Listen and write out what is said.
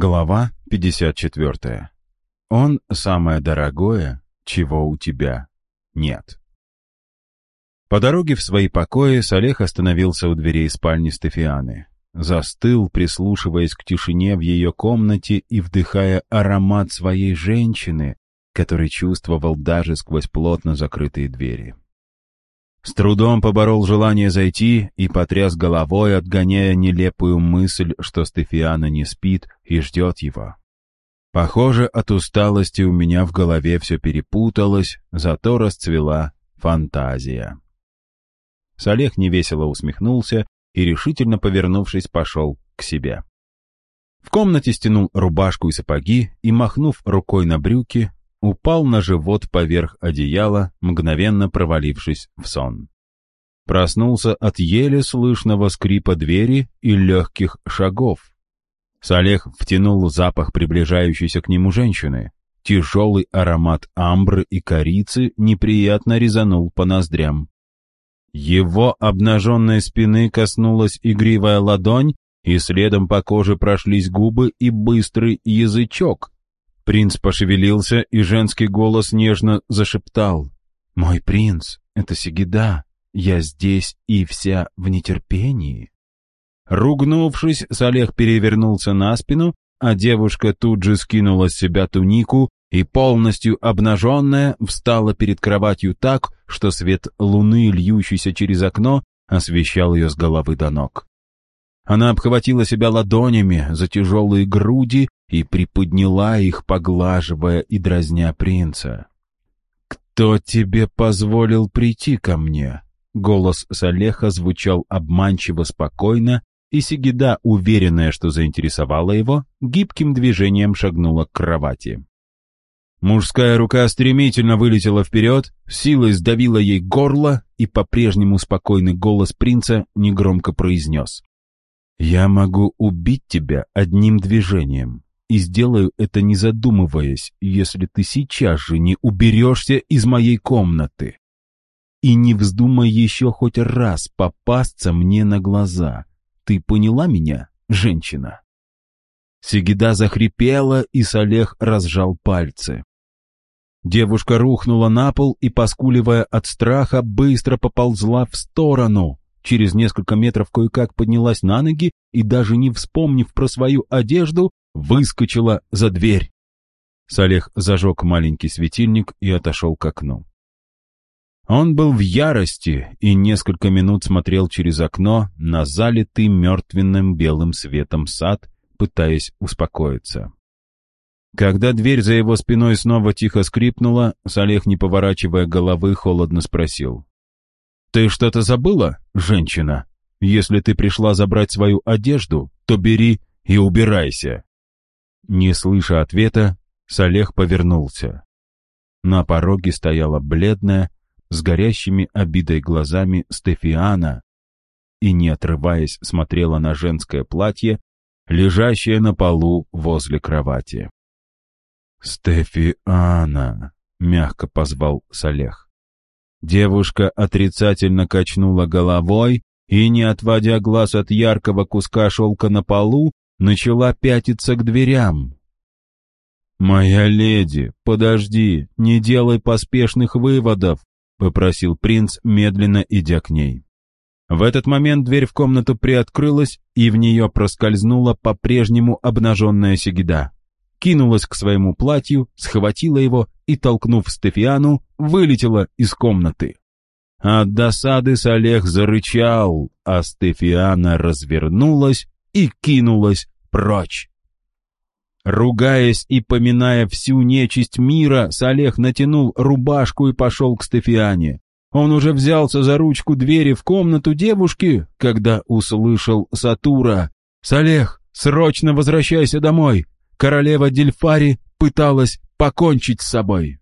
Глава 54. Он самое дорогое, чего у тебя нет. По дороге в свои покои Салех остановился у дверей спальни Стефианы. Застыл, прислушиваясь к тишине в ее комнате и вдыхая аромат своей женщины, который чувствовал даже сквозь плотно закрытые двери. С трудом поборол желание зайти и потряс головой, отгоняя нелепую мысль, что Стефиана не спит и ждет его. Похоже, от усталости у меня в голове все перепуталось, зато расцвела фантазия. Салех невесело усмехнулся и, решительно повернувшись, пошел к себе. В комнате стянул рубашку и сапоги и, махнув рукой на брюки, упал на живот поверх одеяла, мгновенно провалившись в сон. Проснулся от еле слышного скрипа двери и легких шагов. Салех втянул запах приближающейся к нему женщины. Тяжелый аромат амбры и корицы неприятно резанул по ноздрям. Его обнаженной спины коснулась игривая ладонь, и следом по коже прошлись губы и быстрый язычок, Принц пошевелился, и женский голос нежно зашептал. «Мой принц, это Сигида. Я здесь и вся в нетерпении». Ругнувшись, Салех перевернулся на спину, а девушка тут же скинула с себя тунику и, полностью обнаженная, встала перед кроватью так, что свет луны, льющийся через окно, освещал ее с головы до ног. Она обхватила себя ладонями за тяжелые груди и приподняла их, поглаживая и дразня принца. «Кто тебе позволил прийти ко мне?» Голос Салеха звучал обманчиво спокойно, и Сигида, уверенная, что заинтересовала его, гибким движением шагнула к кровати. Мужская рука стремительно вылетела вперед, силой сдавила ей горло, и по-прежнему спокойный голос принца негромко произнес. «Я могу убить тебя одним движением и сделаю это не задумываясь, если ты сейчас же не уберешься из моей комнаты. И не вздумай еще хоть раз попасться мне на глаза. Ты поняла меня, женщина?» Сигида захрипела, и Салех разжал пальцы. Девушка рухнула на пол и, поскуливая от страха, быстро поползла в сторону. Через несколько метров кое-как поднялась на ноги и, даже не вспомнив про свою одежду, выскочила за дверь. Салех зажег маленький светильник и отошел к окну. Он был в ярости и несколько минут смотрел через окно на залитый мертвенным белым светом сад, пытаясь успокоиться. Когда дверь за его спиной снова тихо скрипнула, Салех, не поворачивая головы, холодно спросил. «Ты что-то забыла, женщина? Если ты пришла забрать свою одежду, то бери и убирайся». Не слыша ответа, Салех повернулся. На пороге стояла бледная, с горящими обидой глазами Стефиана и, не отрываясь, смотрела на женское платье, лежащее на полу возле кровати. «Стефиана!» — мягко позвал Салех. Девушка отрицательно качнула головой и, не отводя глаз от яркого куска шелка на полу, начала пятиться к дверям. «Моя леди, подожди, не делай поспешных выводов», — попросил принц, медленно идя к ней. В этот момент дверь в комнату приоткрылась, и в нее проскользнула по-прежнему обнаженная Сигида. Кинулась к своему платью, схватила его и, толкнув Стефиану, вылетела из комнаты. От досады Салех зарычал, а Стефиана развернулась и кинулась прочь. Ругаясь и поминая всю нечисть мира, Салех натянул рубашку и пошел к Стефиане. Он уже взялся за ручку двери в комнату девушки, когда услышал Сатура. «Салех, срочно возвращайся домой! Королева Дельфари пыталась покончить с собой!»